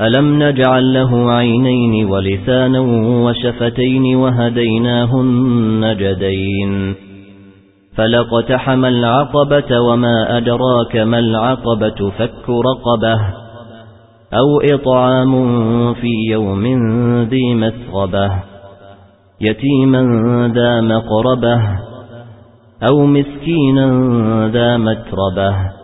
ألم نجعل له عينين ولسانا وشفتين وهديناه النجدين فلقتحم العقبة وما أدراك ما العقبة فك رقبة أو إطعام في يوم ذي مسغبة يتيما ذا مقربة أو مسكينا ذا متربة